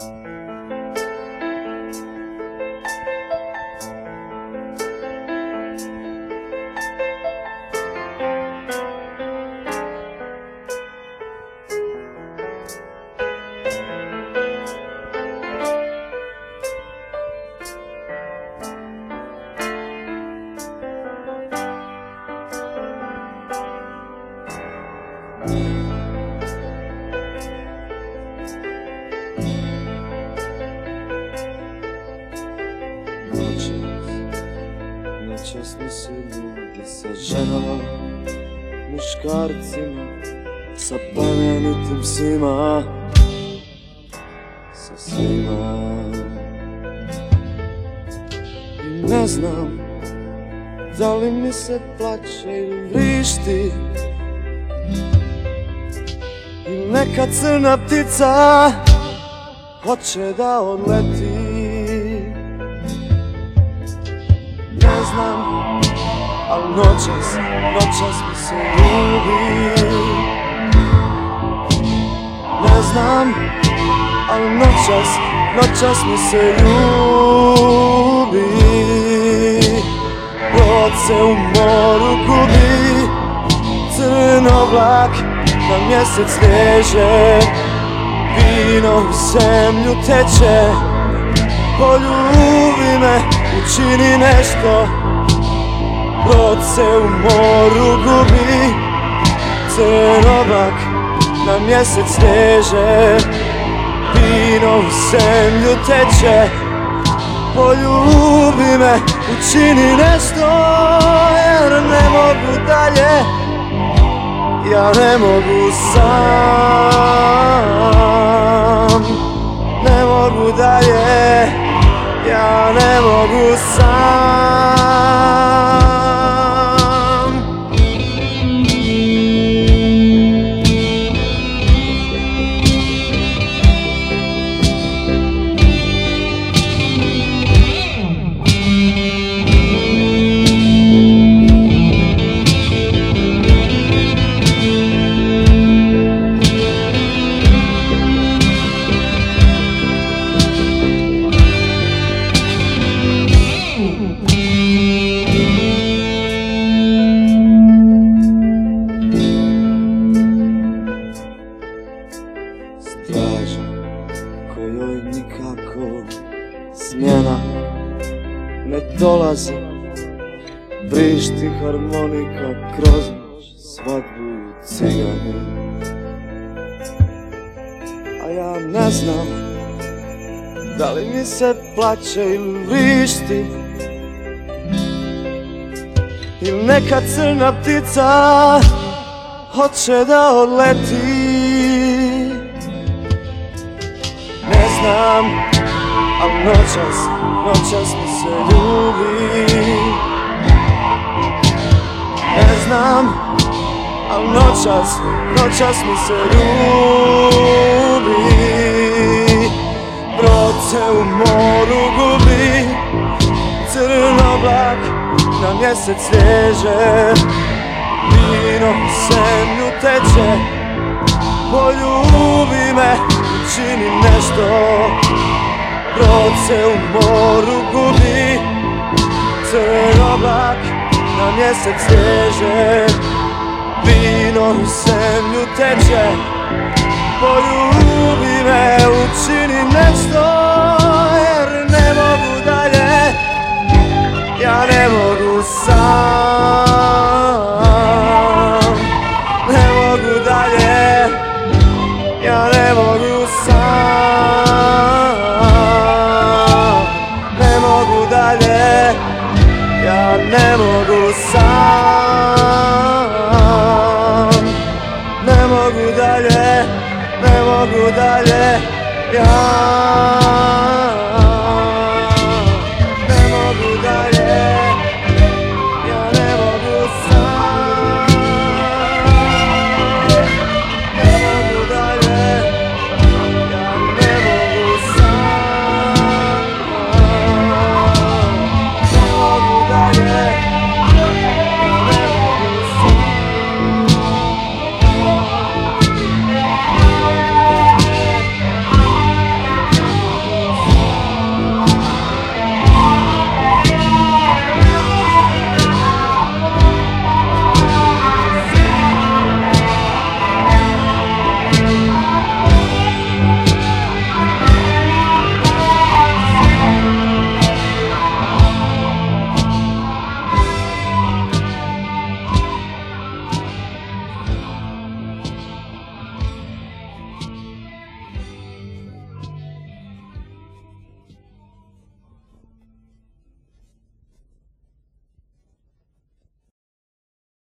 Noćas mi se ljudi sa ženama Muškarcima Sa plemenitim psima Sa svima. I ne znam Da li mi se plače ili vrišti. I neka crna ptica Hoće da odleti Noćas, noćas mi se ljubi Ne znam Al noćas, noćas mi se ljubi Brod se u moru gubi Crn oblak na mjesec liježe Vino u zemlju teče Poljubi me, učini nešto Brod se u moru gubi Crn oblak na mjesec liježe Vino u zemlju teče. Poljubi me, učini nešto Jer ne mogu dalje. Ja ne mogu sam Ne mogu dalje. Ja ne mogu sam ne dolazi. Vrišti harmonika kroz noć, svadbu i cigani A ja ne znam da li mi se plaće ili vrišti. Ili neka crna ptica hoće da odleti. Ne znam, al noćas, noćas se ljubi. Ne znam, al noćas, noćas mi se ljubi. Brod se u moru gubi Crn oblak na mjesec liježe Vino zemlju teče Poljubi me, učini nešto. Brod se u moru mjesec liježe Vino u zemlju teče Poljubi me, učini nešto Jer ne mogu dalje Ja ne mogu sam. Ne mogu dalje Ja ne mogu sam गुदर यहाँ